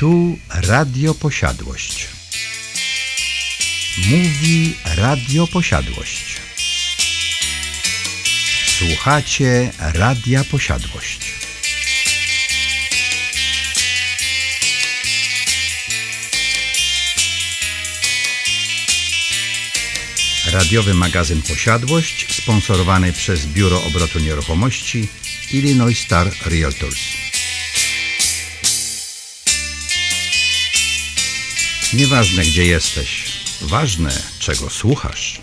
Tu Radio Posiadłość. Mówi Radio Posiadłość. Słuchacie Radia Posiadłość. Radiowy magazyn Posiadłość sponsorowany przez Biuro Obrotu Nieruchomości Illinois Star Realtors. Nieważne gdzie jesteś, ważne czego słuchasz.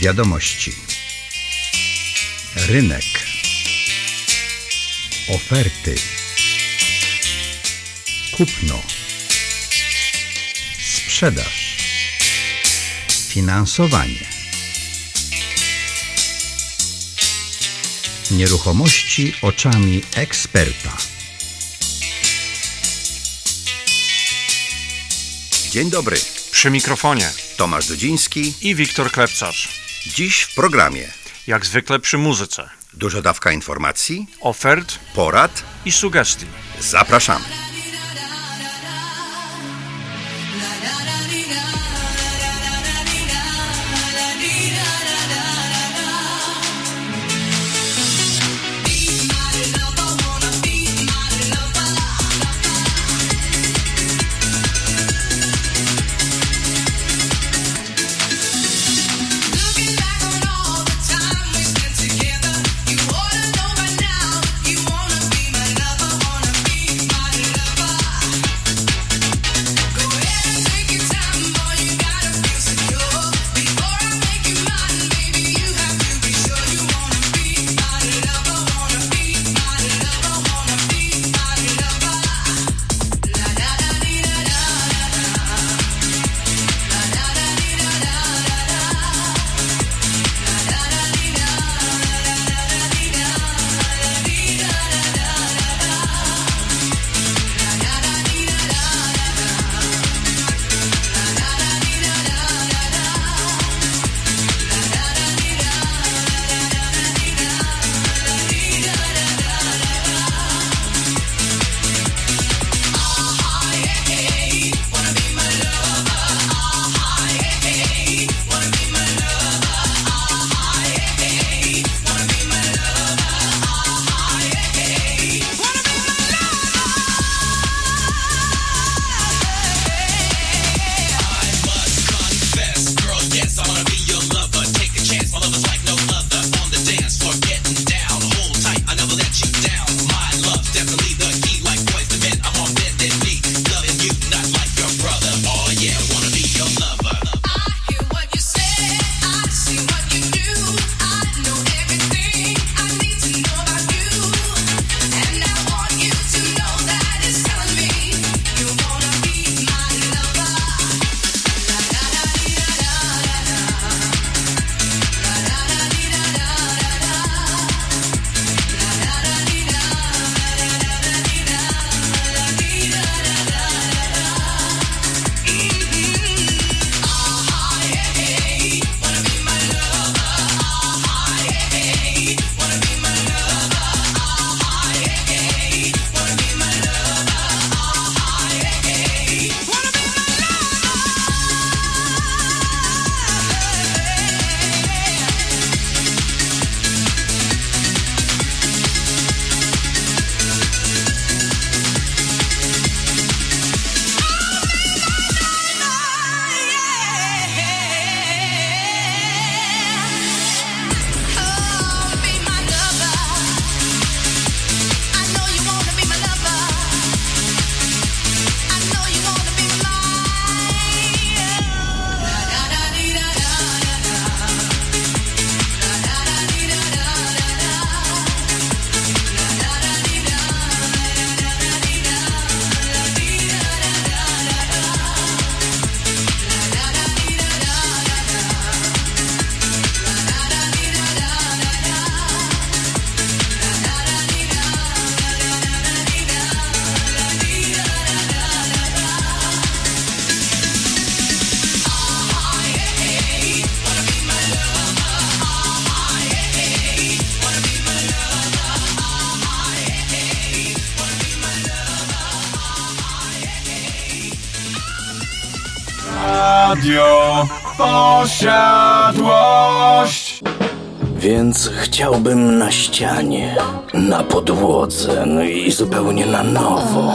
Wiadomości. Rynek. Oferty. Kupno. Sprzedaż. Finansowanie. Nieruchomości oczami eksperta. Dzień dobry. Przy mikrofonie Tomasz Dudziński. i Wiktor Klepcarz. Dziś w programie Jak zwykle przy muzyce. duża dawka informacji, Ofert porad. i sugestii. Zapraszamy. Więc chciałbym na ścianie, na podłodze, no i zupełnie na nowo.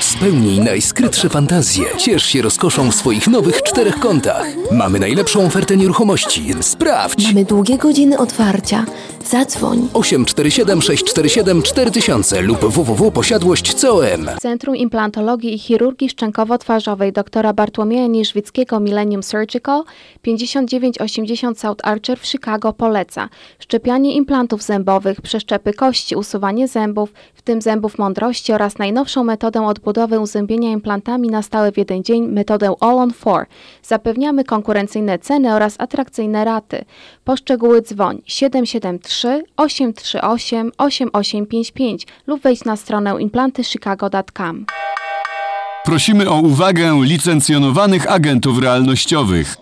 Spełnij najskrytsze fantazje. Ciesz się rozkoszą w swoich nowych czterech kątach. Mamy najlepszą ofertę nieruchomości. Sprawdź! Mamy długie godziny otwarcia. Zadzwoń. 847 647 4000 lub www.posiadłość.com Centrum Implantologii i Chirurgii Szczękowo-Twarzowej dr Bartłomieja Niżwickiego Millennium Surgical 5980 South Archer w Chicago poleca szczepianie implantów zębowych, przeszczepy kości, usuwanie zębów, w tym zębów mądrości oraz najnowszą metodę odbudowy uzębienia implantami na stałe w jeden dzień, metodę All on 4. Zapewniamy konkurencyjne ceny oraz atrakcyjne raty. Poszczegóły dzwoń 773 838 8855 lub wejdź na stronę implantychicago.com. Prosimy o uwagę licencjonowanych agentów realnościowych.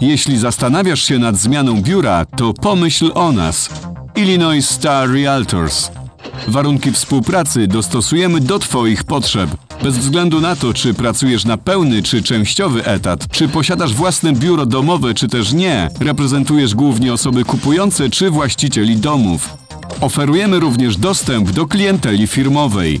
Jeśli zastanawiasz się nad zmianą biura, to pomyśl o nas. Illinois Star Realtors. Warunki współpracy dostosujemy do Twoich potrzeb. Bez względu na to, czy pracujesz na pełny czy częściowy etat, czy posiadasz własne biuro domowe, czy też nie, reprezentujesz głównie osoby kupujące czy właścicieli domów. Oferujemy również dostęp do klienteli firmowej.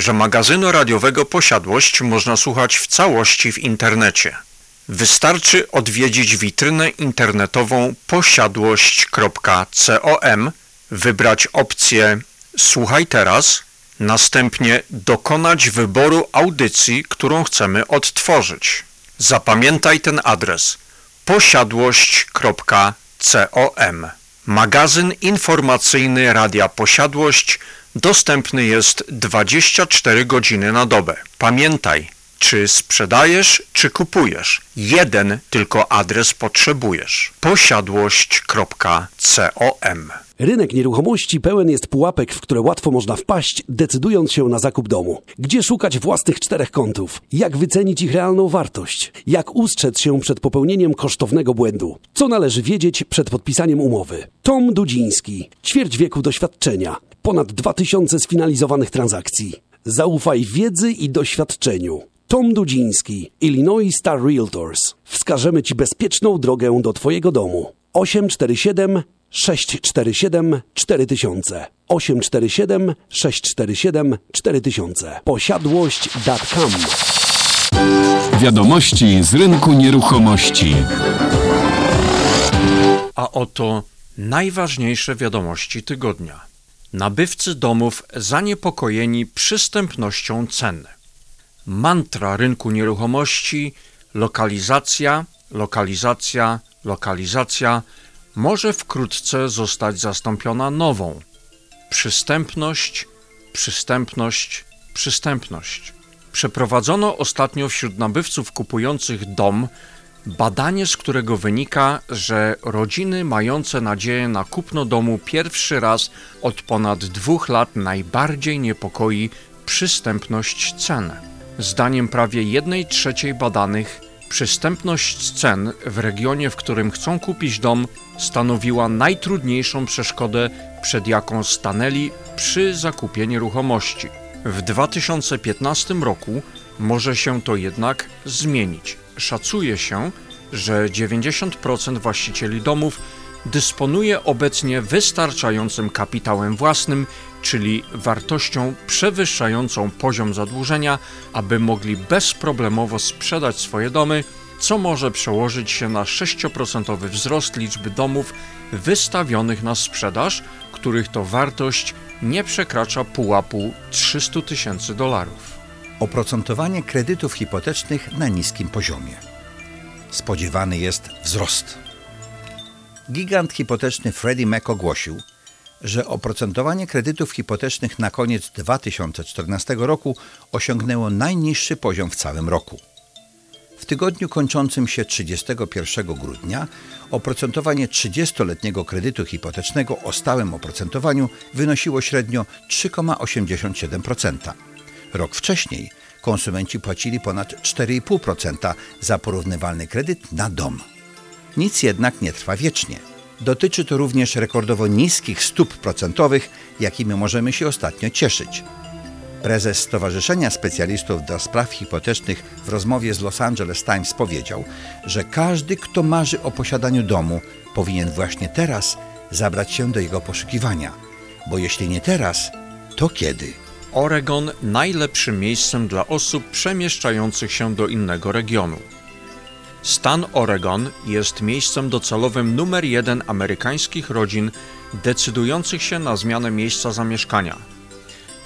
że magazynu radiowego Posiadłość można słuchać w całości w internecie. Wystarczy odwiedzić witrynę internetową posiadłość.com, wybrać opcję Słuchaj teraz, następnie dokonać wyboru audycji, którą chcemy odtworzyć. Zapamiętaj ten adres posiadłość.com. Magazyn informacyjny Radia Posiadłość dostępny jest 24 godziny na dobę. Pamiętaj, czy sprzedajesz, czy kupujesz. Jeden tylko adres potrzebujesz. posiadłość.com. Rynek nieruchomości pełen jest pułapek, w które łatwo można wpaść, decydując się na zakup domu. Gdzie szukać własnych czterech kątów? Jak wycenić ich realną wartość? Jak ustrzec się przed popełnieniem kosztownego błędu? Co należy wiedzieć przed podpisaniem umowy? Tom Dudziński. Ćwierć wieku doświadczenia. Ponad 2000 sfinalizowanych transakcji. Zaufaj wiedzy i doświadczeniu. Tom Dudziński, Illinois Star Realtors. Wskażemy Ci bezpieczną drogę do Twojego domu. 847 647 4000 847 647 4000 posiadłość.com Wiadomości z rynku nieruchomości. A oto najważniejsze wiadomości tygodnia. Nabywcy domów zaniepokojeni przystępnością cen. Mantra rynku nieruchomości lokalizacja, lokalizacja, lokalizacja może wkrótce zostać zastąpiona nową. Przystępność, przystępność, przystępność. Przeprowadzono ostatnio wśród nabywców kupujących dom badanie, z którego wynika, że rodziny mające nadzieję na kupno domu pierwszy raz od ponad dwóch lat najbardziej niepokoi przystępność cen. Zdaniem prawie jednej trzeciej badanych, przystępność cen w regionie, w którym chcą kupić dom, stanowiła najtrudniejszą przeszkodę, przed jaką stanęli przy zakupie nieruchomości. W 2015 roku może się to jednak zmienić. Szacuje się, że 90% właścicieli domów dysponuje obecnie wystarczającym kapitałem własnym, czyli wartością przewyższającą poziom zadłużenia, aby mogli bezproblemowo sprzedać swoje domy, co może przełożyć się na 6% wzrost liczby domów wystawionych na sprzedaż, których to wartość nie przekracza pułapu 300 tysięcy dolarów. Oprocentowanie kredytów hipotecznych na niskim poziomie. Spodziewany jest wzrost. Gigant hipoteczny Freddie Mac ogłosił, że oprocentowanie kredytów hipotecznych na koniec 2014 roku osiągnęło najniższy poziom w całym roku. W tygodniu kończącym się 31 grudnia oprocentowanie 30-letniego kredytu hipotecznego o stałym oprocentowaniu wynosiło średnio 3,87%. Rok wcześniej konsumenci płacili ponad 4,5% za porównywalny kredyt na dom. Nic jednak nie trwa wiecznie. Dotyczy to również rekordowo niskich stóp procentowych, jakimi możemy się ostatnio cieszyć. Prezes Stowarzyszenia Specjalistów do Spraw Hipotecznych w rozmowie z Los Angeles Times powiedział, że każdy, kto marzy o posiadaniu domu, powinien właśnie teraz zabrać się do jego poszukiwania. Bo jeśli nie teraz, to kiedy? Oregon najlepszym miejscem dla osób przemieszczających się do innego regionu. Stan Oregon jest miejscem docelowym numer jeden amerykańskich rodzin decydujących się na zmianę miejsca zamieszkania.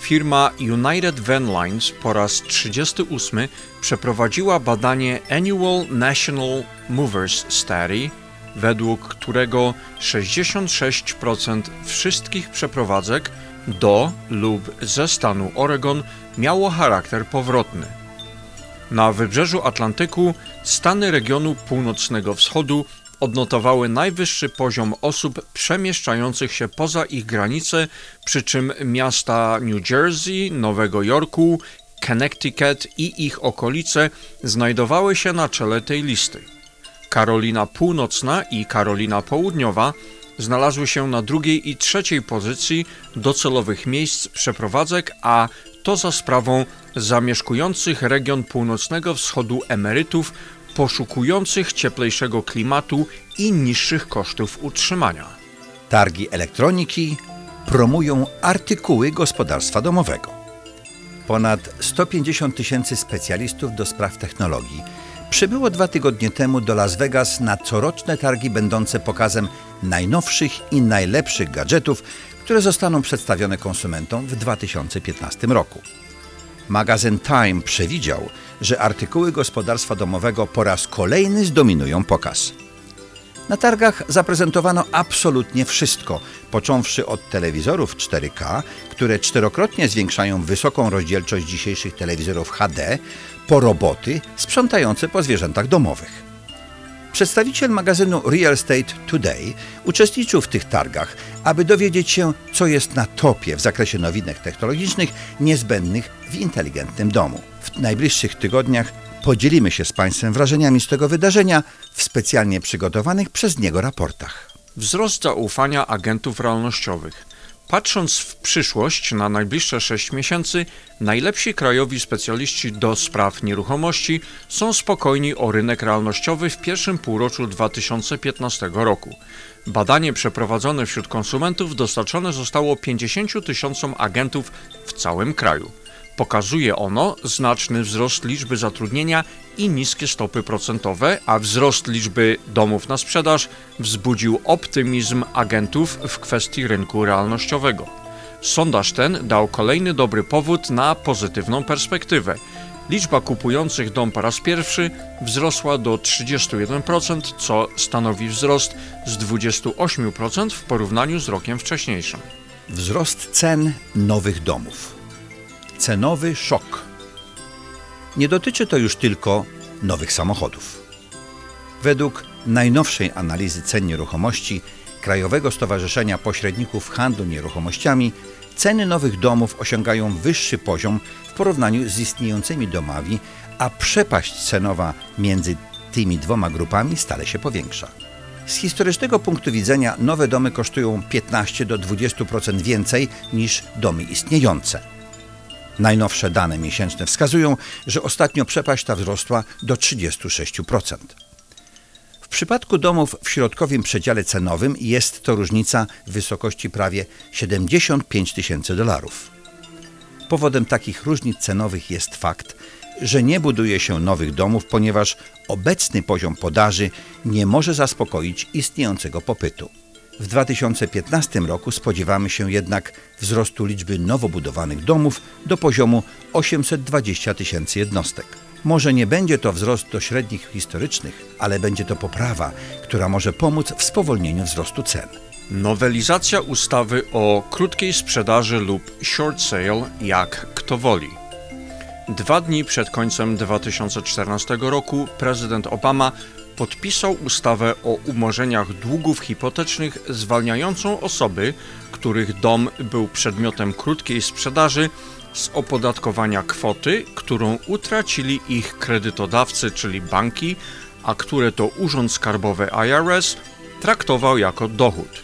Firma United Van Lines po raz 38 przeprowadziła badanie Annual National Movers Study, według którego 66% wszystkich przeprowadzek do lub ze stanu Oregon miało charakter powrotny. Na wybrzeżu Atlantyku stany regionu północnego wschodu odnotowały najwyższy poziom osób przemieszczających się poza ich granice, przy czym miasta New Jersey, Nowego Jorku, Connecticut i ich okolice znajdowały się na czele tej listy. Karolina Północna i Karolina Południowa znalazły się na drugiej i trzeciej pozycji docelowych miejsc przeprowadzek, a to za sprawą zamieszkujących region północnego wschodu emerytów poszukujących cieplejszego klimatu i niższych kosztów utrzymania. Targi elektroniki promują artykuły gospodarstwa domowego. Ponad 150 tysięcy specjalistów do spraw technologii przybyło dwa tygodnie temu do Las Vegas na coroczne targi będące pokazem najnowszych i najlepszych gadżetów, które zostaną przedstawione konsumentom w 2015 roku. Magazyn Time przewidział, że artykuły gospodarstwa domowego po raz kolejny zdominują pokaz. Na targach zaprezentowano absolutnie wszystko, począwszy od telewizorów 4K, które czterokrotnie zwiększają wysoką rozdzielczość dzisiejszych telewizorów HD, po roboty sprzątające po zwierzętach domowych. Przedstawiciel magazynu Real Estate Today uczestniczył w tych targach, aby dowiedzieć się, co jest na topie w zakresie nowinek technologicznych niezbędnych w inteligentnym domu. W najbliższych tygodniach podzielimy się z Państwem wrażeniami z tego wydarzenia w specjalnie przygotowanych przez niego raportach. Wzrost zaufania agentów realnościowych. Patrząc w przyszłość na najbliższe 6 miesięcy, najlepsi krajowi specjaliści do spraw nieruchomości są spokojni o rynek realnościowy w pierwszym półroczu 2015 roku. Badanie przeprowadzone wśród konsumentów dostarczone zostało 50 tysiącom agentów w całym kraju. Pokazuje ono znaczny wzrost liczby zatrudnienia i niskie stopy procentowe, a wzrost liczby domów na sprzedaż wzbudził optymizm agentów w kwestii rynku realnościowego. Sondaż ten dał kolejny dobry powód na pozytywną perspektywę. Liczba kupujących dom po raz pierwszy wzrosła do 31%, co stanowi wzrost z 28% w porównaniu z rokiem wcześniejszym. Wzrost cen nowych domów. Cenowy szok. Nie dotyczy to już tylko nowych samochodów. Według najnowszej analizy cen nieruchomości Krajowego Stowarzyszenia Pośredników Handlu Nieruchomościami ceny nowych domów osiągają wyższy poziom w porównaniu z istniejącymi domami, a przepaść cenowa między tymi dwoma grupami stale się powiększa. Z historycznego punktu widzenia nowe domy kosztują 15 do 20% więcej niż domy istniejące. Najnowsze dane miesięczne wskazują, że ostatnio przepaść ta wzrosła do 36%. W przypadku domów w środkowym przedziale cenowym jest to różnica w wysokości prawie 75 tysięcy dolarów. Powodem takich różnic cenowych jest fakt, że nie buduje się nowych domów, ponieważ obecny poziom podaży nie może zaspokoić istniejącego popytu. W 2015 roku spodziewamy się jednak wzrostu liczby nowo budowanych domów do poziomu 820 tysięcy jednostek. Może nie będzie to wzrost do średnich historycznych, ale będzie to poprawa, która może pomóc w spowolnieniu wzrostu cen. Nowelizacja ustawy o krótkiej sprzedaży lub short sale, jak kto woli. Dwa dni przed końcem 2014 roku prezydent Obama podpisał ustawę o umorzeniach długów hipotecznych zwalniającą osoby, których dom był przedmiotem krótkiej sprzedaży z opodatkowania kwoty, którą utracili ich kredytodawcy, czyli banki, a które to Urząd Skarbowy IRS traktował jako dochód.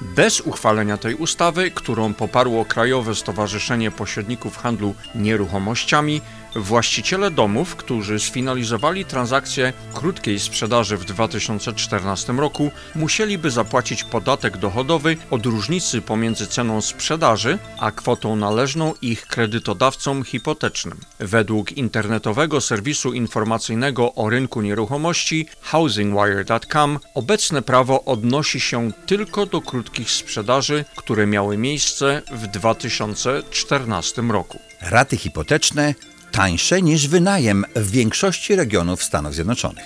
Bez uchwalenia tej ustawy, którą poparło Krajowe Stowarzyszenie Pośredników Handlu Nieruchomościami, właściciele domów, którzy sfinalizowali transakcję krótkiej sprzedaży w 2014 roku, musieliby zapłacić podatek dochodowy od różnicy pomiędzy ceną sprzedaży a kwotą należną ich kredytodawcom hipotecznym. Według internetowego serwisu informacyjnego o rynku nieruchomości housingwire.com obecne prawo odnosi się tylko do krótkich sprzedaży, które miały miejsce w 2014 roku. Raty hipoteczne tańsze niż wynajem w większości regionów Stanów Zjednoczonych.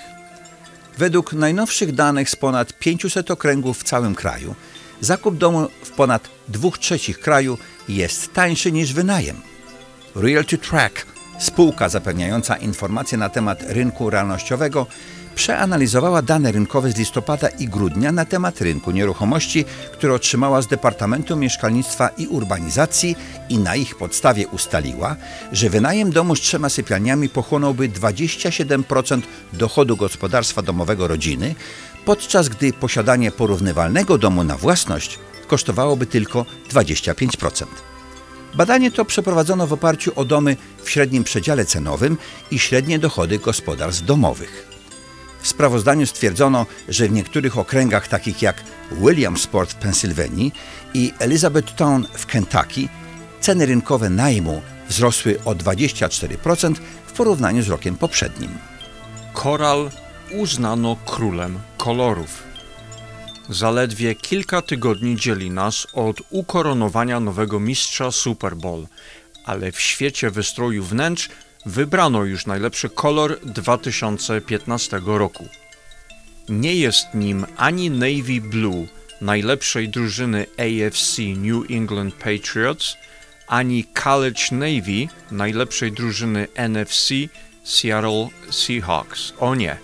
Według najnowszych danych z ponad 500 okręgów w całym kraju, zakup domu w ponad 2 trzecich kraju jest tańszy niż wynajem. Realty Track, spółka zapewniająca informacje na temat rynku realnościowego, przeanalizowała dane rynkowe z listopada i grudnia na temat rynku nieruchomości, które otrzymała z Departamentu Mieszkalnictwa i Urbanizacji i na ich podstawie ustaliła, że wynajem domu z trzema sypialniami pochłonąłby 27% dochodu gospodarstwa domowego rodziny, podczas gdy posiadanie porównywalnego domu na własność kosztowałoby tylko 25%. Badanie to przeprowadzono w oparciu o domy w średnim przedziale cenowym i średnie dochody gospodarstw domowych. W sprawozdaniu stwierdzono, że w niektórych okręgach takich jak Williamsport w Pensylwanii i Elizabethtown w Kentucky ceny rynkowe najmu wzrosły o 24% w porównaniu z rokiem poprzednim. Koral uznano królem kolorów. Zaledwie kilka tygodni dzieli nas od ukoronowania nowego mistrza Super Bowl, ale w świecie wystroju wnętrz wybrano już najlepszy kolor 2015 roku. Nie jest nim ani Navy Blue najlepszej drużyny AFC New England Patriots, ani College Navy najlepszej drużyny NFC Seattle Seahawks. O nie.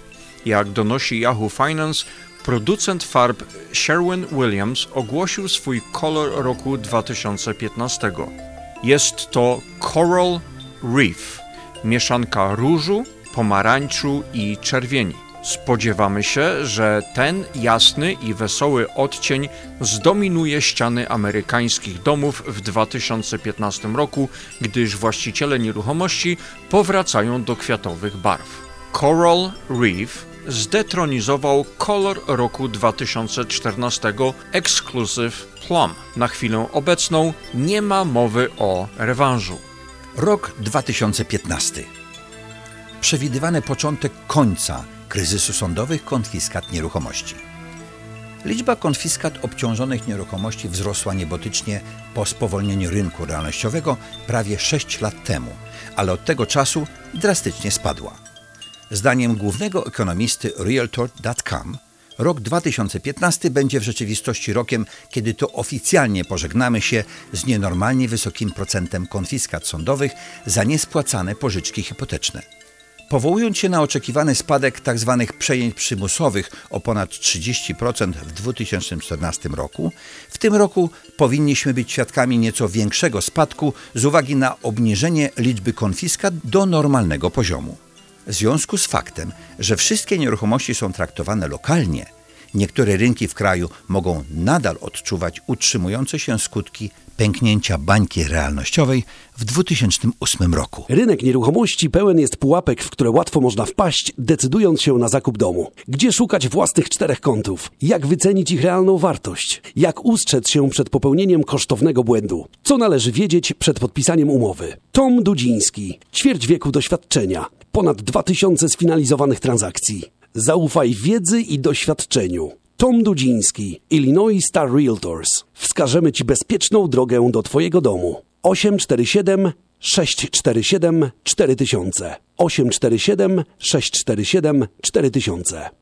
Jak donosi Yahoo Finance, producent farb Sherwin-Williams ogłosił swój kolor roku 2015. Jest to Coral Reef, mieszanka różu, pomarańczu i czerwieni. Spodziewamy się, że ten jasny i wesoły odcień zdominuje ściany amerykańskich domów w 2015 roku, gdyż właściciele nieruchomości powracają do kwiatowych barw. Coral Reef zdetronizował kolor roku 2014 Exclusive Plum. Na chwilę obecną nie ma mowy o rewanżu. Rok 2015. Przewidywany początek końca kryzysu sądowych konfiskat nieruchomości. Liczba konfiskat obciążonych nieruchomości wzrosła niebotycznie po spowolnieniu rynku realnościowego prawie 6 lat temu, ale od tego czasu drastycznie spadła. Zdaniem głównego ekonomisty Realtor.com rok 2015 będzie w rzeczywistości rokiem, kiedy to oficjalnie pożegnamy się z nienormalnie wysokim procentem konfiskat sądowych za niespłacane pożyczki hipoteczne. Powołując się na oczekiwany spadek tzw. przejęć przymusowych o ponad 30% w 2014 roku, w tym roku powinniśmy być świadkami nieco większego spadku z uwagi na obniżenie liczby konfiskat do normalnego poziomu. W związku z faktem, że wszystkie nieruchomości są traktowane lokalnie, niektóre rynki w kraju mogą nadal odczuwać utrzymujące się skutki pęknięcia bańki realnościowej w 2008 roku. Rynek nieruchomości pełen jest pułapek, w które łatwo można wpaść, decydując się na zakup domu. Gdzie szukać własnych czterech kątów? Jak wycenić ich realną wartość? Jak ustrzec się przed popełnieniem kosztownego błędu? Co należy wiedzieć przed podpisaniem umowy? Tom Dudziński, ćwierć wieku doświadczenia, ponad 2000 sfinalizowanych transakcji. Zaufaj wiedzy i doświadczeniu. Tom Dudziński, Illinois Star Realtors. Wskażemy Ci bezpieczną drogę do Twojego domu. 847 647 4000 847 647 4000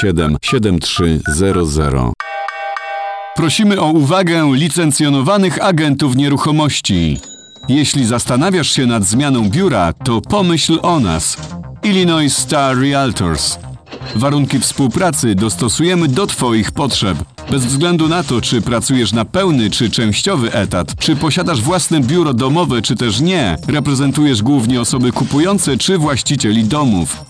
7300 Prosimy o uwagę licencjonowanych agentów nieruchomości. Jeśli zastanawiasz się nad zmianą biura, to pomyśl o nas. Illinois Star Realtors. Warunki współpracy dostosujemy do Twoich potrzeb. Bez względu na to, czy pracujesz na pełny czy częściowy etat, czy posiadasz własne biuro domowe, czy też nie, reprezentujesz głównie osoby kupujące czy właścicieli domów.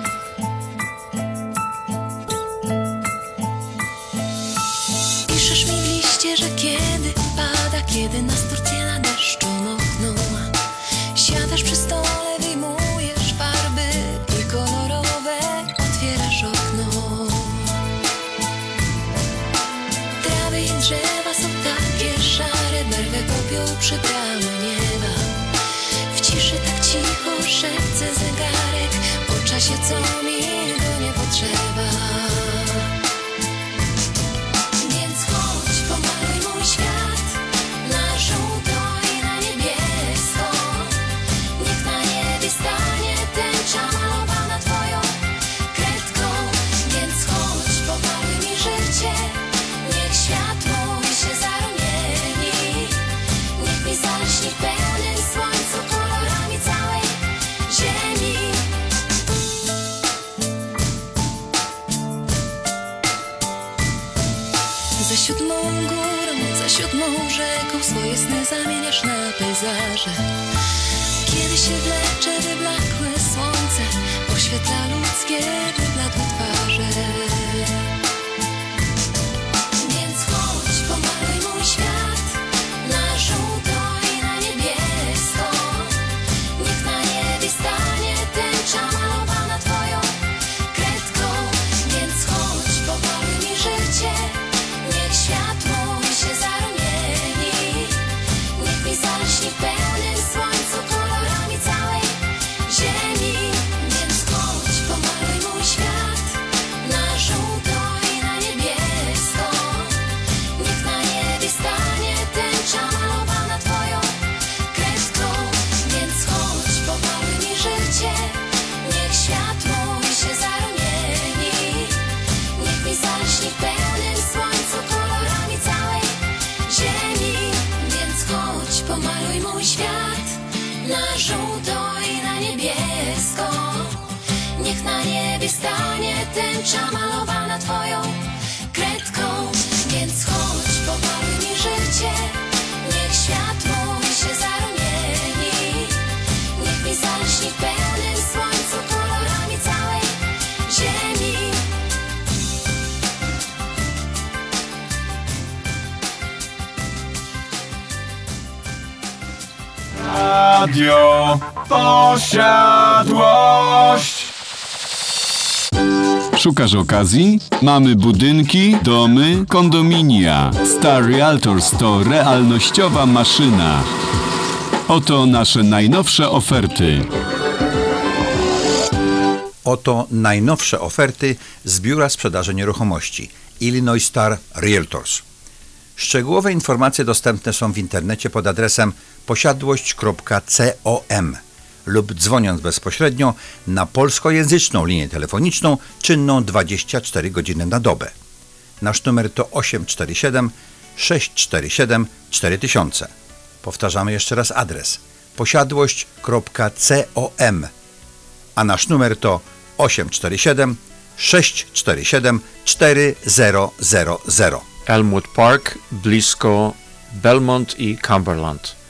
Stanie tęcza malowana twoją kredką. Więc chodź, pomaluj mi życie Niech światło się zarumieni. Niech mi zalśni w pełnym słońcu kolorami całej ziemi. Radio Posiadłość. Szukasz okazji? Mamy budynki, domy, kondominia. Star Realtors to realnościowa maszyna. Oto nasze najnowsze oferty. Oto najnowsze oferty z Biura Sprzedaży Nieruchomości Illinois Star Realtors. Szczegółowe informacje dostępne są w internecie pod adresem posiadłość.com lub dzwoniąc bezpośrednio na polskojęzyczną linię telefoniczną czynną 24 godziny na dobę. Nasz numer to 847 647 4000. Powtarzamy jeszcze raz adres posiadłość.com a nasz numer to 847 647 4000. Elmwood Park, blisko Belmont i Cumberland.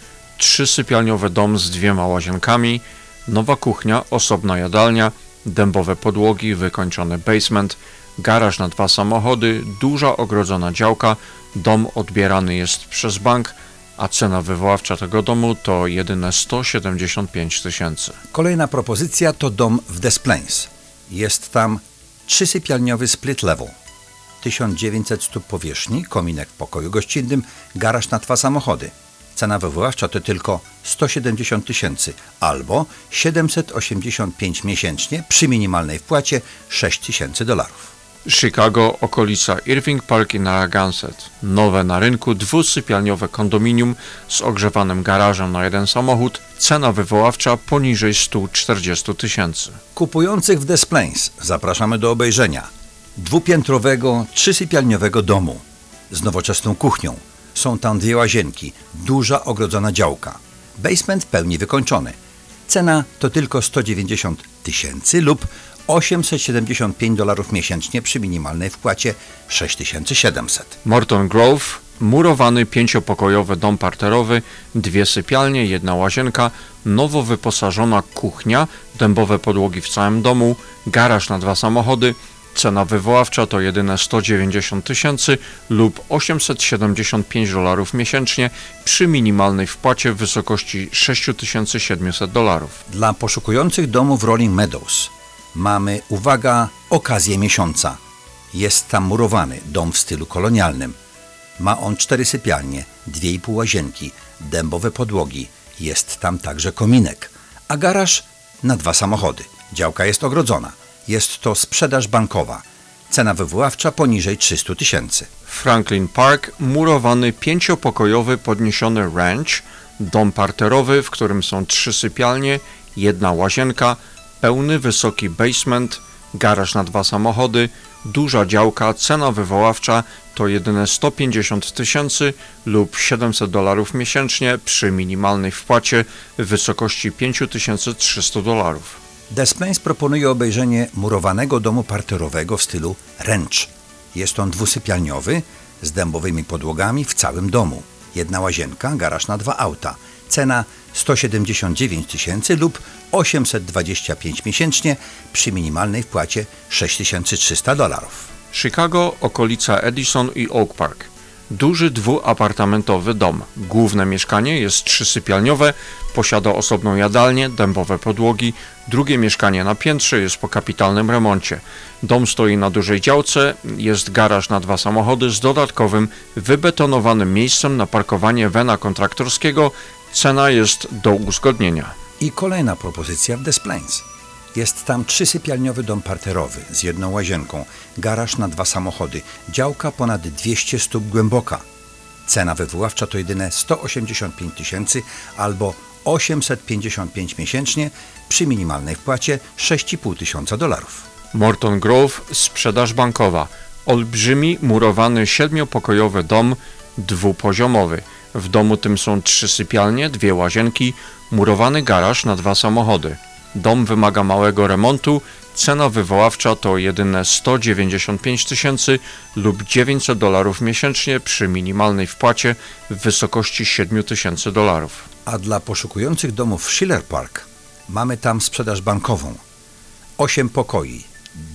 Trzysypialniowy dom z dwiema łazienkami, nowa kuchnia, osobna jadalnia, dębowe podłogi, wykończony basement, garaż na dwa samochody, duża ogrodzona działka, dom odbierany jest przez bank, a cena wywoławcza tego domu to jedyne 175 tysięcy. Kolejna propozycja to dom w Des Plaines. Jest tam trzysypialniowy split level. 1900 stóp powierzchni, kominek w pokoju gościnnym, garaż na dwa samochody. Cena wywoławcza to tylko 170 tysięcy albo 785 miesięcznie przy minimalnej wpłacie 6 tysięcy dolarów. Chicago, okolica Irving Park i Narragansett. Nowe na rynku dwusypialniowe kondominium z ogrzewanym garażem na jeden samochód. Cena wywoławcza poniżej 140 tysięcy. Kupujących w Des Plaines zapraszamy do obejrzenia dwupiętrowego, trzysypialniowego domu z nowoczesną kuchnią. Są tam dwie łazienki, duża ogrodzona działka. Basement pełni wykończony. Cena to tylko 190 tysięcy lub 875 dolarów miesięcznie przy minimalnej wpłacie 6700. Morton Grove, murowany pięciopokojowy dom parterowy, dwie sypialnie, jedna łazienka, nowo wyposażona kuchnia, dębowe podłogi w całym domu, garaż na dwa samochody. Cena wywoławcza to jedyne 190 tysięcy lub 875 dolarów miesięcznie przy minimalnej wpłacie w wysokości 6700 dolarów. Dla poszukujących domu w Rolling Meadows mamy, uwaga, okazję miesiąca. Jest tam murowany dom w stylu kolonialnym. Ma on cztery sypialnie, dwie i pół łazienki, dębowe podłogi. Jest tam także kominek, a garaż na dwa samochody. Działka jest ogrodzona. Jest to sprzedaż bankowa. Cena wywoławcza poniżej 300 tysięcy. Franklin Park, murowany pięciopokojowy podniesiony ranch, dom parterowy, w którym są trzy sypialnie, jedna łazienka, pełny wysoki basement, garaż na dwa samochody, duża działka, cena wywoławcza to jedyne 150 tysięcy lub 700 dolarów miesięcznie przy minimalnej wpłacie w wysokości 5300 dolarów. Des Plaines proponuje obejrzenie murowanego domu parterowego w stylu ranch. Jest on dwusypialniowy z dębowymi podłogami w całym domu. Jedna łazienka, garaż na dwa auta. Cena 179 tysięcy lub 825 miesięcznie przy minimalnej wpłacie 6300 dolarów. Chicago, okolica Edison i Oak Park. Duży dwuapartamentowy dom. Główne mieszkanie jest trzysypialniowe, posiada osobną jadalnię, dębowe podłogi. Drugie mieszkanie na piętrze jest po kapitalnym remoncie. Dom stoi na dużej działce, jest garaż na dwa samochody z dodatkowym, wybetonowanym miejscem na parkowanie wena kontraktorskiego. Cena jest do uzgodnienia. I kolejna propozycja w Des Plaines. Jest tam trzysypialniowy dom parterowy z jedną łazienką, garaż na dwa samochody, działka ponad 200 stóp głęboka. Cena wywoławcza to jedyne 185 tysięcy albo 855 miesięcznie przy minimalnej wpłacie 6,5 tysiąca dolarów. Morton Grove, sprzedaż bankowa. Olbrzymi, murowany, siedmiopokojowy dom, dwupoziomowy. W domu tym są trzy sypialnie, dwie łazienki, murowany garaż na dwa samochody. Dom wymaga małego remontu, cena wywoławcza to jedyne 195 tysięcy lub 900 dolarów miesięcznie przy minimalnej wpłacie w wysokości 7 tysięcy dolarów. A dla poszukujących domów w Schiller Park mamy tam sprzedaż bankową. Osiem pokoi,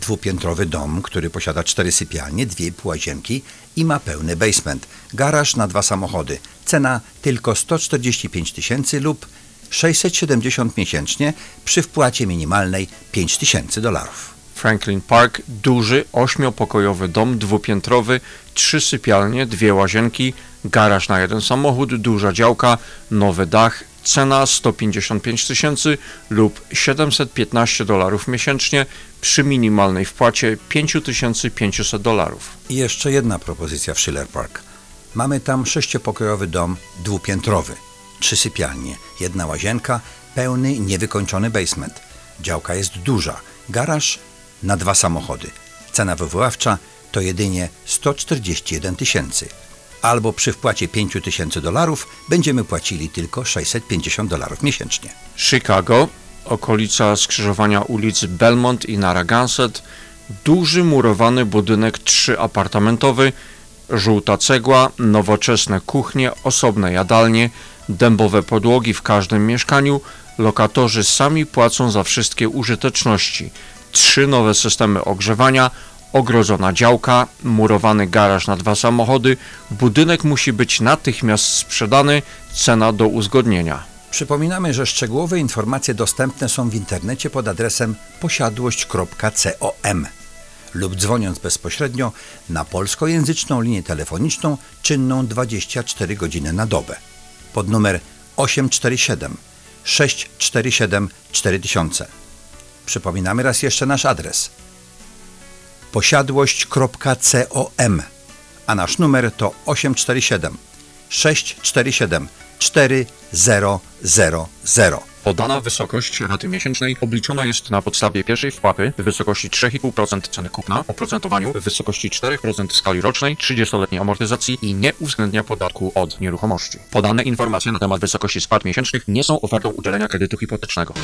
dwupiętrowy dom, który posiada cztery sypialnie, dwie łazienki i ma pełny basement, garaż na dwa samochody. Cena tylko 145 tysięcy lub 670 miesięcznie przy wpłacie minimalnej 5000 dolarów. Franklin Park duży ośmiopokojowy dom dwupiętrowy, trzy sypialnie, dwie łazienki, garaż na jeden samochód, duża działka, nowy dach, cena 155 tysięcy lub 715 dolarów miesięcznie przy minimalnej wpłacie 5500 dolarów. I jeszcze jedna propozycja w Schiller Park. Mamy tam sześciopokojowy dom dwupiętrowy, trzy sypialnie, jedna łazienka, pełny niewykończony basement. Działka jest duża, garaż na dwa samochody. Cena wywoławcza to jedynie 141 tysięcy. Albo przy wpłacie 5 tysięcy dolarów będziemy płacili tylko 650 dolarów miesięcznie. Chicago, okolica skrzyżowania ulic Belmont i Narragansett, duży murowany budynek trzyapartamentowy, żółta cegła, nowoczesne kuchnie, osobne jadalnie, dębowe podłogi w każdym mieszkaniu, lokatorzy sami płacą za wszystkie użyteczności, trzy nowe systemy ogrzewania, ogrodzona działka, murowany garaż na dwa samochody, budynek musi być natychmiast sprzedany, cena do uzgodnienia. Przypominamy, że szczegółowe informacje dostępne są w internecie pod adresem posiadłość.com lub dzwoniąc bezpośrednio na polskojęzyczną linię telefoniczną czynną 24 godziny na dobę pod numer 847 647 4000. Przypominamy raz jeszcze nasz adres posiadłość.com, a nasz numer to 847 647 4000. Podana wysokość raty miesięcznej obliczona jest na podstawie pierwszej wpłaty w wysokości 3,5% ceny kupna, oprocentowaniu w wysokości 4% skali rocznej, 30-letniej amortyzacji i nie uwzględnia podatku od nieruchomości. Podane informacje na temat wysokości spłat miesięcznych nie są ofertą udzielenia kredytu hipotecznego.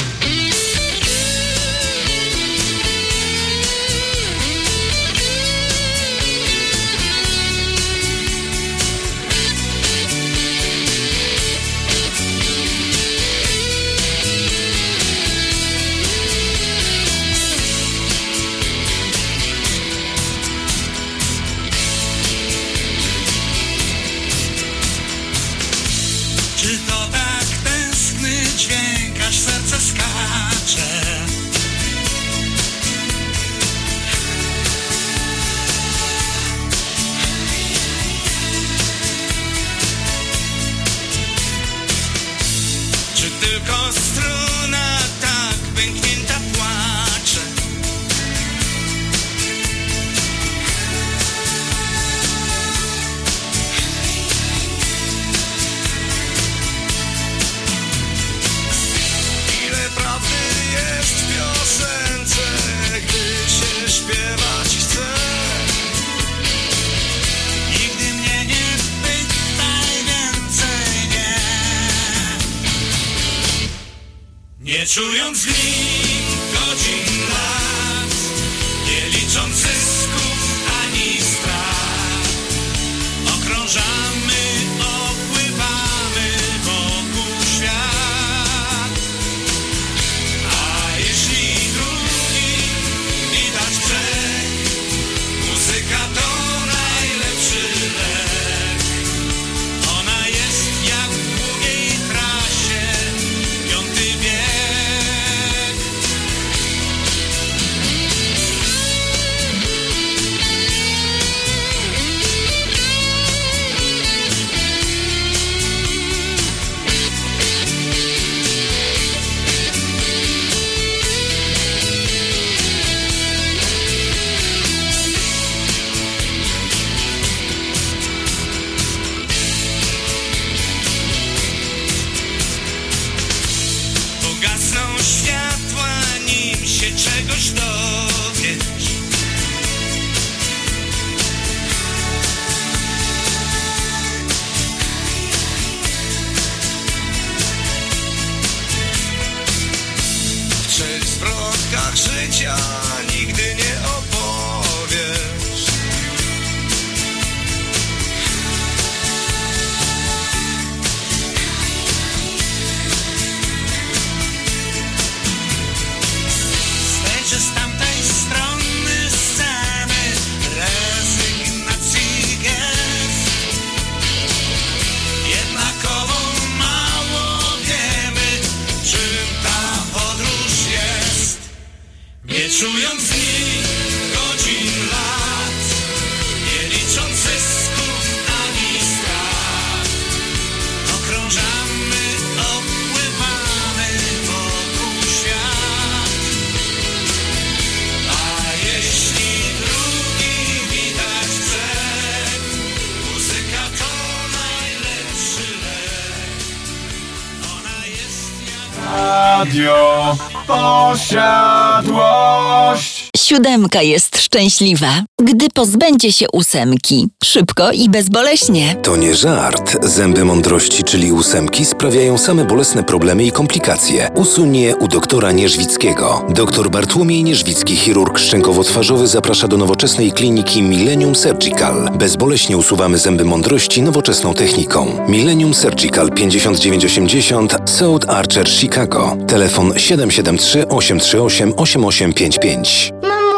Radio Posiadłość. Siódemka jest szczęśliwa, gdy pozbędzie się ósemki. Szybko i bezboleśnie. To nie żart. Zęby mądrości, czyli ósemki, sprawiają same bolesne problemy i komplikacje. Usuń je u doktora Nierzwickiego. Doktor Bartłomiej Nierzwicki, chirurg szczękowo-twarzowy, zaprasza do nowoczesnej kliniki Millennium Surgical. Bezboleśnie usuwamy zęby mądrości nowoczesną techniką. Millennium Surgical 5980 South Archer, Chicago. Telefon 773 838 8855.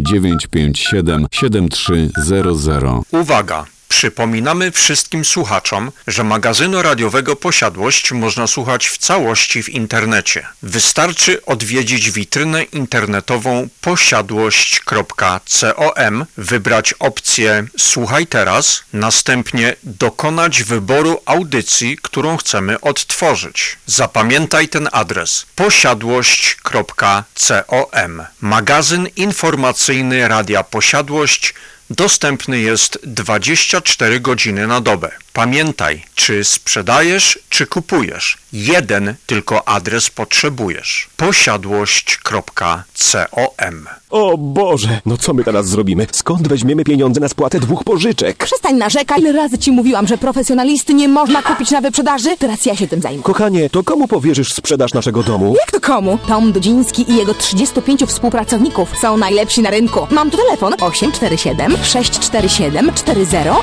957 7300 Uwaga! Przypominamy wszystkim słuchaczom, że magazynu radiowego Posiadłość można słuchać w całości w internecie. Wystarczy odwiedzić witrynę internetową posiadłość.com, wybrać opcję Słuchaj teraz, następnie dokonać wyboru audycji, którą chcemy odtworzyć. Zapamiętaj ten adres posiadłość.com. Magazyn informacyjny Radia Posiadłość dostępny jest 24 godziny na dobę. Pamiętaj, czy sprzedajesz, czy kupujesz. Jeden tylko adres potrzebujesz. posiadłość.com O Boże, no co my teraz zrobimy? Skąd weźmiemy pieniądze na spłatę dwóch pożyczek? Przestań narzekać. Ile razy ci mówiłam, że profesjonalisty nie można kupić na wyprzedaży? Teraz ja się tym zajmę. Kochanie, to komu powierzysz sprzedaż naszego domu? Jak to komu? Tom Dudziński i jego 35 współpracowników są najlepsi na rynku. Mam tu telefon 847 647 4000.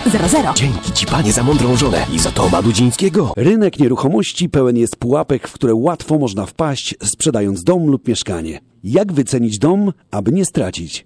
Dzięki ci, panie, za mądrą i za Toma Dudzińskiego. Rynek nieruchomości pełen jest pułapek, w które łatwo można wpaść, sprzedając dom lub mieszkanie. Jak wycenić dom, aby nie stracić?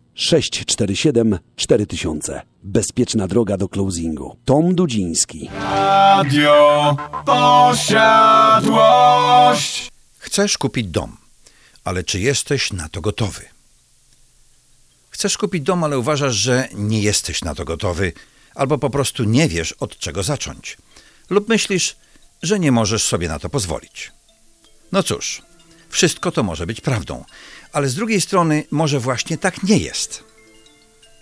647 4000. Bezpieczna droga do closingu. Tom Dudziński. Radio Posiadłość. Chcesz kupić dom, ale czy jesteś na to gotowy? Chcesz kupić dom, ale uważasz, że nie jesteś na to gotowy, albo po prostu nie wiesz, od czego zacząć, lub myślisz, że nie możesz sobie na to pozwolić. No cóż, wszystko to może być prawdą, ale z drugiej strony może właśnie tak nie jest.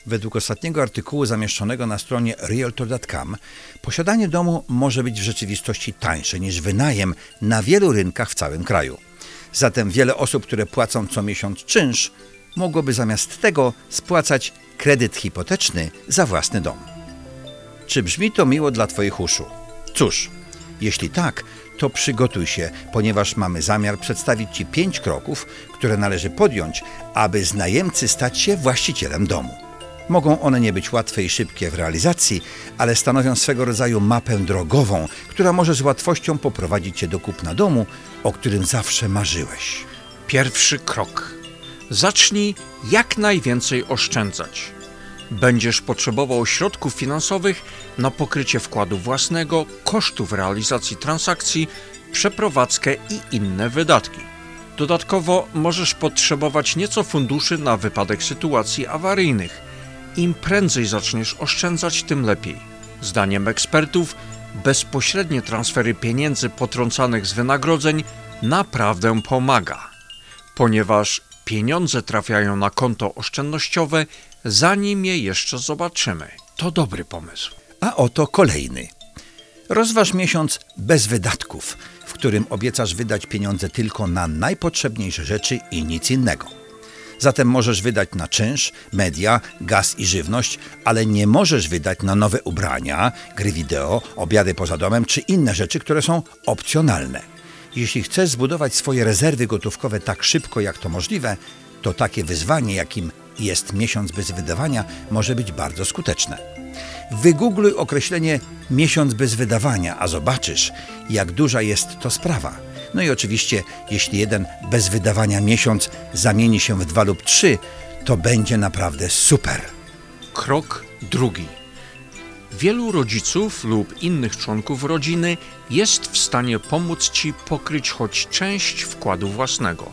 Według ostatniego artykułu zamieszczonego na stronie realtor.com, posiadanie domu może być w rzeczywistości tańsze niż wynajem na wielu rynkach w całym kraju. Zatem wiele osób, które płacą co miesiąc czynsz, mogłoby zamiast tego spłacać kredyt hipoteczny za własny dom. Czy brzmi to miło dla Twoich uszu? Cóż, jeśli tak, to przygotuj się, ponieważ mamy zamiar przedstawić Ci pięć kroków, które należy podjąć, aby z najemcy stać się właścicielem domu. Mogą one nie być łatwe i szybkie w realizacji, ale stanowią swego rodzaju mapę drogową, która może z łatwością poprowadzić Cię do kupna domu, o którym zawsze marzyłeś. Pierwszy krok. Zacznij jak najwięcej oszczędzać. Będziesz potrzebował środków finansowych na pokrycie wkładu własnego, kosztów realizacji transakcji, przeprowadzkę i inne wydatki. Dodatkowo możesz potrzebować nieco funduszy na wypadek sytuacji awaryjnych. Im prędzej zaczniesz oszczędzać, tym lepiej. Zdaniem ekspertów, bezpośrednie transfery pieniędzy potrącanych z wynagrodzeń naprawdę pomaga, ponieważ pieniądze trafiają na konto oszczędnościowe, zanim je jeszcze zobaczymy. To dobry pomysł. A oto kolejny. Rozważ miesiąc bez wydatków, w którym obiecasz wydać pieniądze tylko na najpotrzebniejsze rzeczy i nic innego. Zatem możesz wydać na czynsz, media, gaz i żywność, ale nie możesz wydać na nowe ubrania, gry wideo, obiady poza domem czy inne rzeczy, które są opcjonalne. Jeśli chcesz zbudować swoje rezerwy gotówkowe tak szybko jak to możliwe, to takie wyzwanie, jakim jest miesiąc bez wydawania, może być bardzo skuteczne. Wygoogluj określenie miesiąc bez wydawania, a zobaczysz, jak duża jest to sprawa. No i oczywiście, jeśli jeden bez wydawania miesiąc zamieni się w dwa lub trzy, to będzie naprawdę super. Krok drugi. Wielu rodziców lub innych członków rodziny jest w stanie pomóc Ci pokryć choć część wkładu własnego.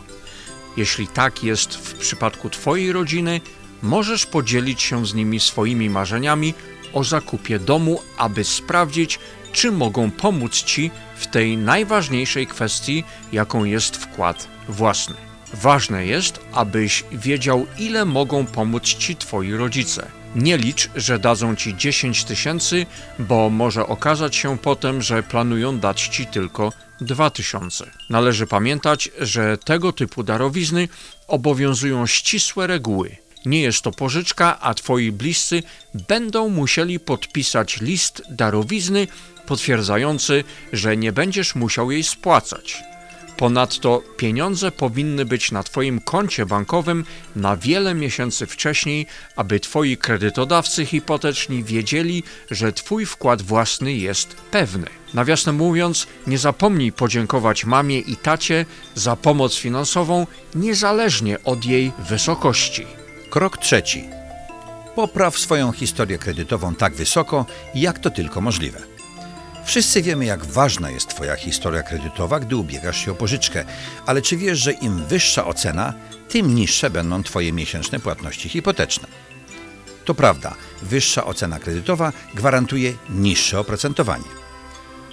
Jeśli tak jest w przypadku Twojej rodziny, możesz podzielić się z nimi swoimi marzeniami o zakupie domu, aby sprawdzić, czy mogą pomóc Ci w tej najważniejszej kwestii, jaką jest wkład własny. Ważne jest, abyś wiedział, ile mogą pomóc Ci Twoi rodzice. Nie licz, że dadzą Ci 10 tysięcy, bo może okazać się potem, że planują dać Ci tylko 2 tysiące. Należy pamiętać, że tego typu darowizny obowiązują ścisłe reguły. Nie jest to pożyczka, a Twoi bliscy będą musieli podpisać list darowizny potwierdzający, że nie będziesz musiał jej spłacać. Ponadto pieniądze powinny być na Twoim koncie bankowym na wiele miesięcy wcześniej, aby Twoi kredytodawcy hipoteczni wiedzieli, że Twój wkład własny jest pewny. Nawiasem mówiąc, nie zapomnij podziękować mamie i tacie za pomoc finansową, niezależnie od jej wysokości. Krok trzeci. Popraw swoją historię kredytową tak wysoko, jak to tylko możliwe. Wszyscy wiemy, jak ważna jest Twoja historia kredytowa, gdy ubiegasz się o pożyczkę, ale czy wiesz, że im wyższa ocena, tym niższe będą Twoje miesięczne płatności hipoteczne? To prawda, wyższa ocena kredytowa gwarantuje niższe oprocentowanie.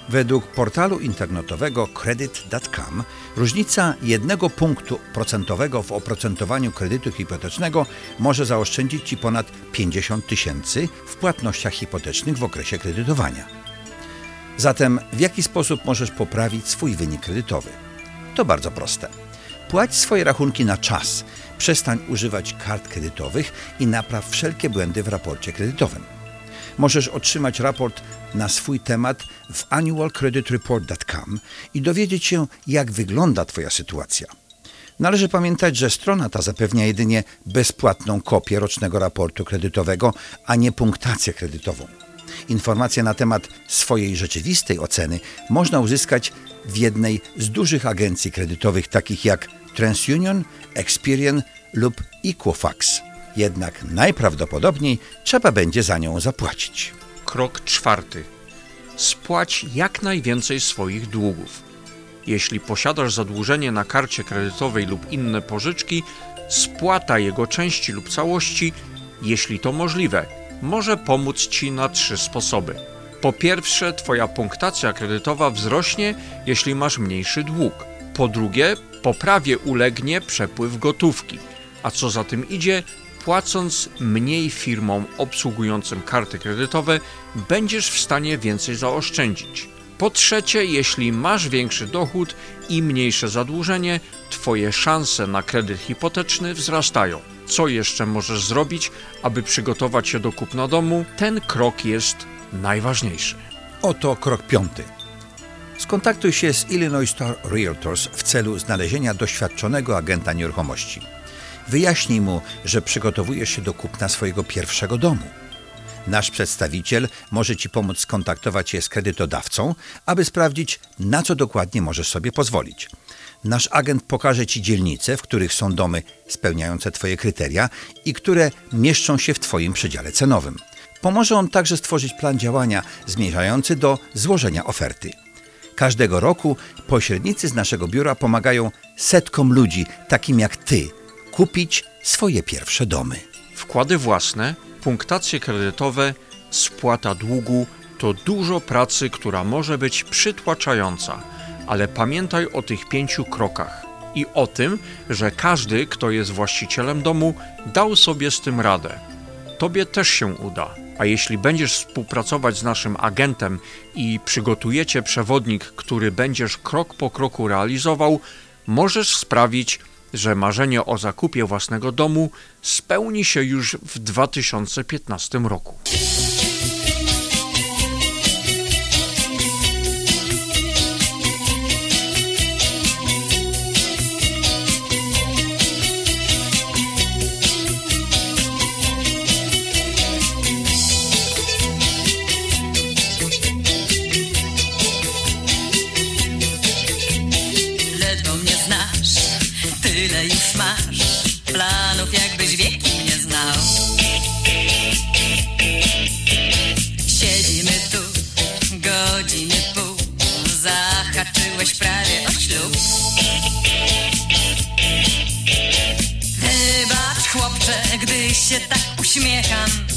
Według portalu internetowego credit.com różnica jednego punktu procentowego w oprocentowaniu kredytu hipotecznego może zaoszczędzić Ci ponad 50 tysięcy w płatnościach hipotecznych w okresie kredytowania. Zatem w jaki sposób możesz poprawić swój wynik kredytowy? To bardzo proste. Płać swoje rachunki na czas, przestań używać kart kredytowych i napraw wszelkie błędy w raporcie kredytowym. Możesz otrzymać raport na swój temat w annualcreditreport.com i dowiedzieć się, jak wygląda Twoja sytuacja. Należy pamiętać, że strona ta zapewnia jedynie bezpłatną kopię rocznego raportu kredytowego, a nie punktację kredytową. Informacje na temat swojej rzeczywistej oceny można uzyskać w jednej z dużych agencji kredytowych takich jak TransUnion, Experian lub Equifax. Jednak najprawdopodobniej trzeba będzie za nią zapłacić. Krok czwarty. Spłać jak najwięcej swoich długów. Jeśli posiadasz zadłużenie na karcie kredytowej lub inne pożyczki, spłata jego części lub całości, jeśli to możliwe, może pomóc Ci na trzy sposoby. Po pierwsze, Twoja punktacja kredytowa wzrośnie, jeśli masz mniejszy dług. Po drugie, poprawie ulegnie przepływ gotówki. A co za tym idzie, płacąc mniej firmom obsługującym karty kredytowe, będziesz w stanie więcej zaoszczędzić. Po trzecie, jeśli masz większy dochód i mniejsze zadłużenie, Twoje szanse na kredyt hipoteczny wzrastają. Co jeszcze możesz zrobić, aby przygotować się do kupna domu? Ten krok jest najważniejszy. Oto krok piąty. Skontaktuj się z Illinois Star Realtors w celu znalezienia doświadczonego agenta nieruchomości. Wyjaśnij mu, że przygotowujesz się do kupna swojego pierwszego domu. Nasz przedstawiciel może Ci pomóc skontaktować się z kredytodawcą, aby sprawdzić, na co dokładnie możesz sobie pozwolić. Nasz agent pokaże Ci dzielnice, w których są domy spełniające Twoje kryteria i które mieszczą się w Twoim przedziale cenowym. Pomoże on także stworzyć plan działania zmierzający do złożenia oferty. Każdego roku pośrednicy z naszego biura pomagają setkom ludzi, takim jak Ty, kupić swoje pierwsze domy. Wkłady własne, punktacje kredytowe, spłata długu to dużo pracy, która może być przytłaczająca, ale pamiętaj o tych pięciu krokach i o tym, że każdy, kto jest właścicielem domu, dał sobie z tym radę. Tobie też się uda. A jeśli będziesz współpracować z naszym agentem i przygotujecie przewodnik, który będziesz krok po kroku realizował, możesz sprawić, że marzenie o zakupie własnego domu spełni się już w 2015 roku. Zahaczyłeś prawie o ślub. Wybacz chłopcze, gdy się tak uśmiecham.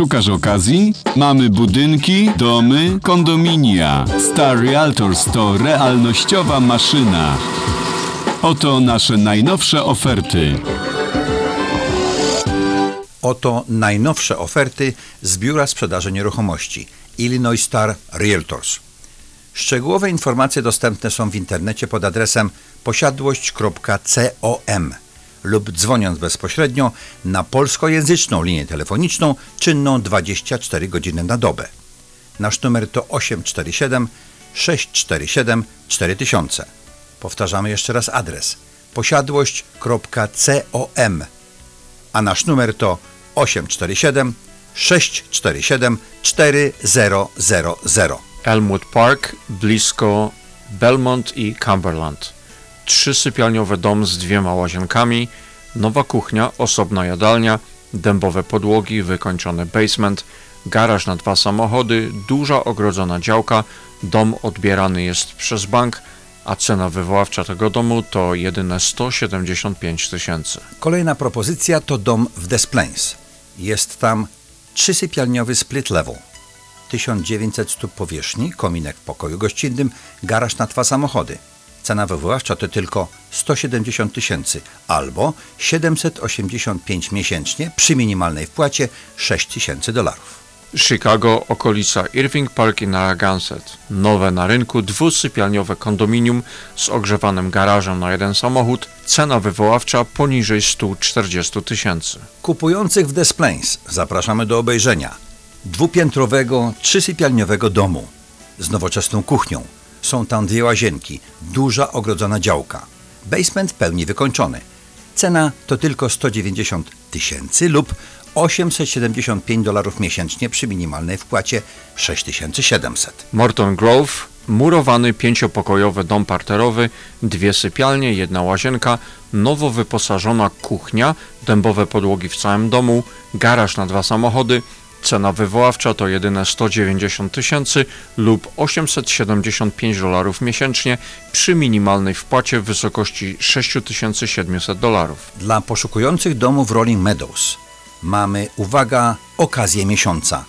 Szukasz okazji? Mamy budynki, domy, kondominia. Star Realtors to realnościowa maszyna. Oto nasze najnowsze oferty. Oto najnowsze oferty z Biura Sprzedaży Nieruchomości Illinois Star Realtors. Szczegółowe informacje dostępne są w internecie pod adresem posiadłość.com lub dzwoniąc bezpośrednio na polskojęzyczną linię telefoniczną czynną 24 godziny na dobę. Nasz numer to 847 647 4000. Powtarzamy jeszcze raz adres posiadłość.com a nasz numer to 847 647 4000. Elmwood Park, blisko Belmont i Cumberland. Trzysypialniowy dom z dwiema łazienkami, nowa kuchnia, osobna jadalnia, dębowe podłogi, wykończony basement, garaż na dwa samochody, duża ogrodzona działka, dom odbierany jest przez bank, a cena wywoławcza tego domu to jedyne 175 tysięcy. Kolejna propozycja to dom w Des Plaines. Jest tam trzysypialniowy split level. 1900 stóp powierzchni, kominek w pokoju gościnnym, garaż na dwa samochody. Cena wywoławcza to tylko 170 tysięcy albo 785 miesięcznie przy minimalnej wpłacie 6 tysięcy dolarów. Chicago, okolica Irving Park i Narragansett. Nowe na rynku dwusypialniowe kondominium z ogrzewanym garażem na jeden samochód. Cena wywoławcza poniżej 140 tysięcy. Kupujących w Des Plaines zapraszamy do obejrzenia dwupiętrowego, trzysypialniowego domu z nowoczesną kuchnią. Są tam dwie łazienki, duża ogrodzona działka. Basement pełni wykończony. Cena to tylko 190 tysięcy lub 875 dolarów miesięcznie przy minimalnej wpłacie 6700. Morton Grove, murowany pięciopokojowy dom parterowy, dwie sypialnie, jedna łazienka, nowo wyposażona kuchnia, dębowe podłogi w całym domu, garaż na dwa samochody. Cena wywoławcza to jedyne 190 tysięcy lub 875 dolarów miesięcznie przy minimalnej wpłacie w wysokości 6700 dolarów. Dla poszukujących domu w Rolling Meadows mamy, uwaga, okazję miesiąca.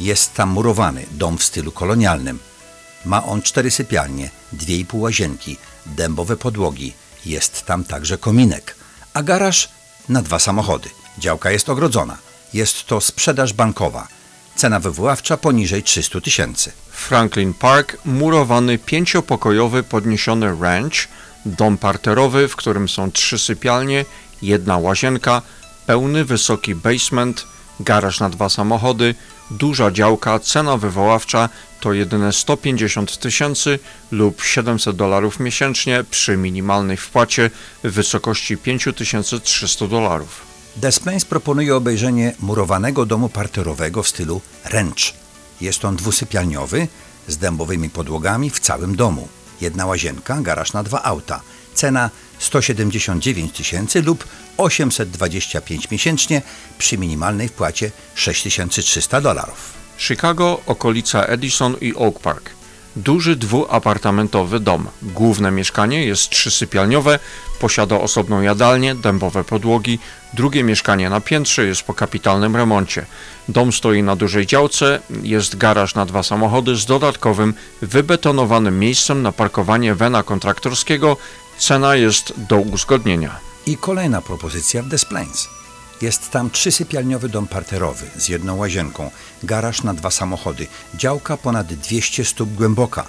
Jest tam murowany dom w stylu kolonialnym. Ma on cztery sypialnie, dwie i pół łazienki, dębowe podłogi. Jest tam także kominek, a garaż na dwa samochody. Działka jest ogrodzona. Jest to sprzedaż bankowa. Cena wywoławcza poniżej 300 tysięcy. Franklin Park, murowany pięciopokojowy podniesiony ranch, dom parterowy, w którym są trzy sypialnie, jedna łazienka, pełny wysoki basement, garaż na dwa samochody, duża działka, cena wywoławcza to jedyne 150 tysięcy lub 700 dolarów miesięcznie przy minimalnej wpłacie w wysokości 5300 dolarów. Des Plaines proponuje obejrzenie murowanego domu parterowego w stylu ranch. Jest on dwusypialniowy z dębowymi podłogami w całym domu. Jedna łazienka, garaż na dwa auta. Cena 179 tysięcy lub 825 miesięcznie przy minimalnej wpłacie 6300 dolarów. Chicago, okolica Edison i Oak Park. Duży dwuapartamentowy dom. Główne mieszkanie jest trzysypialniowe, posiada osobną jadalnię, dębowe podłogi. Drugie mieszkanie na piętrze jest po kapitalnym remoncie. Dom stoi na dużej działce, jest garaż na dwa samochody z dodatkowym, wybetonowanym miejscem na parkowanie wena kontraktorskiego. Cena jest do uzgodnienia. I kolejna propozycja w Des Plaines. Jest tam trzysypialniowy dom parterowy z jedną łazienką, garaż na dwa samochody, działka ponad 200 stóp głęboka.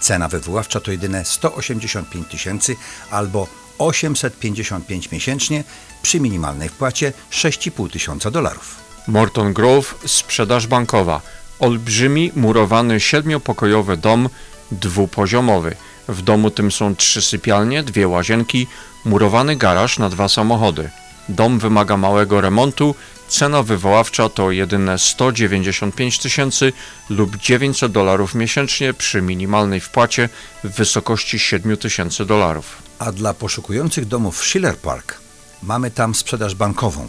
Cena wywoławcza to jedyne 185 tysięcy albo 855 miesięcznie przy minimalnej wpłacie 6,5 tysiąca dolarów. Morton Grove, sprzedaż bankowa. Olbrzymi, murowany, siedmiopokojowy dom, dwupoziomowy. W domu tym są trzy sypialnie, dwie łazienki, murowany garaż na dwa samochody. Dom wymaga małego remontu, cena wywoławcza to jedyne 195 tysięcy lub 900 dolarów miesięcznie przy minimalnej wpłacie w wysokości 7 tysięcy dolarów. A dla poszukujących domów w Schiller Park mamy tam sprzedaż bankową.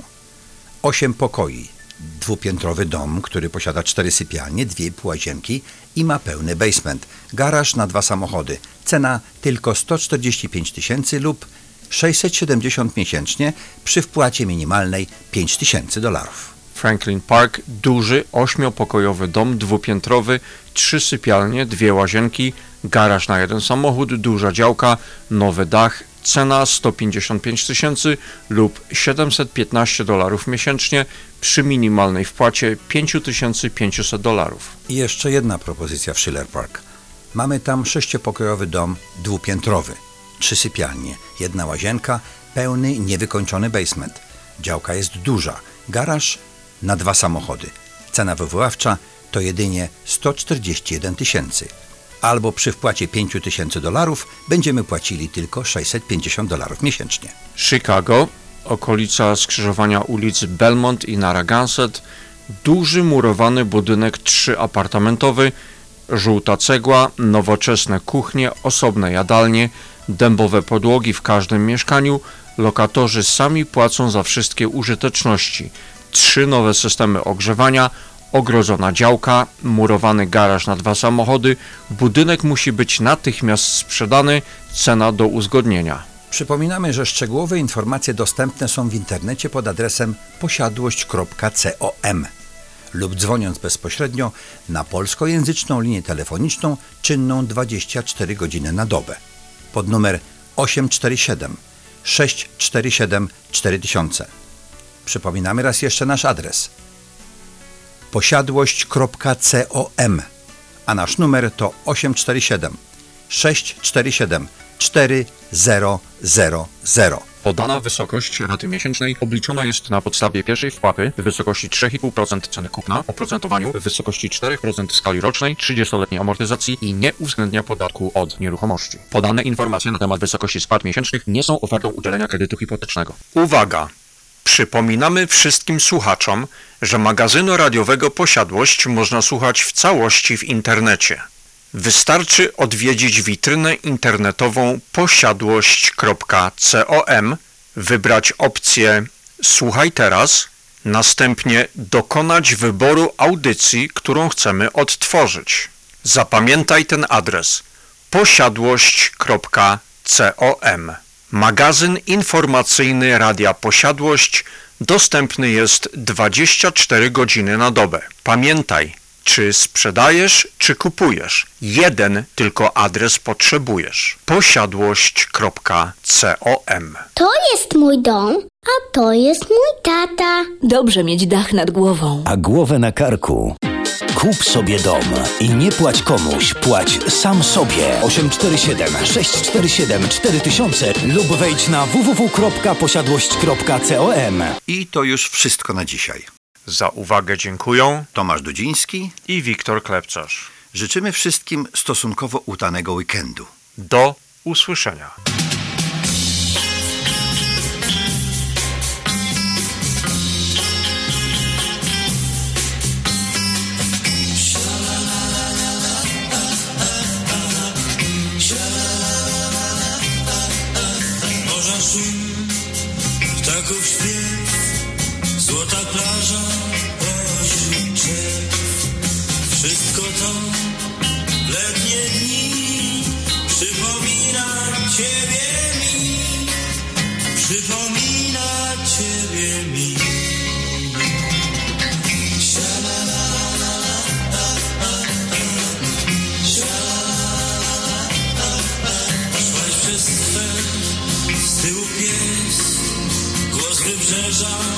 Osiem pokoi, dwupiętrowy dom, który posiada cztery sypialnie, dwie łazienki i ma pełny basement, garaż na dwa samochody. Cena tylko 145 tysięcy lub 670 miesięcznie przy wpłacie minimalnej 5000 dolarów. Franklin Park duży ośmiopokojowy dom dwupiętrowy, trzy sypialnie, dwie łazienki, garaż na jeden samochód, duża działka, nowy dach, cena 155 tysięcy lub 715 dolarów miesięcznie przy minimalnej wpłacie 5500 dolarów. I jeszcze jedna propozycja w Schiller Park. Mamy tam sześciopokojowy dom dwupiętrowy, trzy sypialnie, jedna łazienka, pełny niewykończony basement. Działka jest duża, garaż na dwa samochody. Cena wywoławcza to jedynie 141 tysięcy. Albo przy wpłacie 5 tysięcy dolarów będziemy płacili tylko 650 dolarów miesięcznie. Chicago, okolica skrzyżowania ulic Belmont i Narragansett, duży murowany budynek trzyapartamentowy, żółta cegła, nowoczesne kuchnie, osobne jadalnie, dębowe podłogi w każdym mieszkaniu, lokatorzy sami płacą za wszystkie użyteczności, trzy nowe systemy ogrzewania, ogrodzona działka, murowany garaż na dwa samochody, budynek musi być natychmiast sprzedany, cena do uzgodnienia. Przypominamy, że szczegółowe informacje dostępne są w internecie pod adresem posiadłość.com lub dzwoniąc bezpośrednio na polskojęzyczną linię telefoniczną czynną 24 godziny na dobę pod numer 847 647 4000. Przypominamy raz jeszcze nasz adres posiadłość.com, a nasz numer to 847 647 4000. Podana wysokość raty miesięcznej obliczona jest na podstawie pierwszej wpłaty w wysokości 3,5% ceny kupna, oprocentowaniu w wysokości 4% skali rocznej, 30-letniej amortyzacji i nie uwzględnia podatku od nieruchomości. Podane informacje na temat wysokości spłat miesięcznych nie są ofertą udzielenia kredytu hipotecznego. Uwaga! Przypominamy wszystkim słuchaczom, że magazynu radiowego Posiadłość można słuchać w całości w internecie. Wystarczy odwiedzić witrynę internetową posiadłość.com, wybrać opcję Słuchaj teraz, następnie dokonać wyboru audycji, którą chcemy odtworzyć. Zapamiętaj ten adres posiadłość.com. Magazyn informacyjny Radia Posiadłość dostępny jest 24 godziny na dobę. Pamiętaj, czy sprzedajesz, czy kupujesz. Jeden tylko adres potrzebujesz. Posiadłość.com To jest mój dom, a to jest mój tata. Dobrze mieć dach nad głową. A głowę na karku. Kup sobie dom i nie płać komuś, płać sam sobie. 847 647 4000 lub wejdź na www.posiadłość.com. I to już wszystko na dzisiaj. Za uwagę dziękuję Tomasz Dudziński. i Wiktor Klepczarz. Życzymy wszystkim stosunkowo udanego weekendu. Do usłyszenia. sun.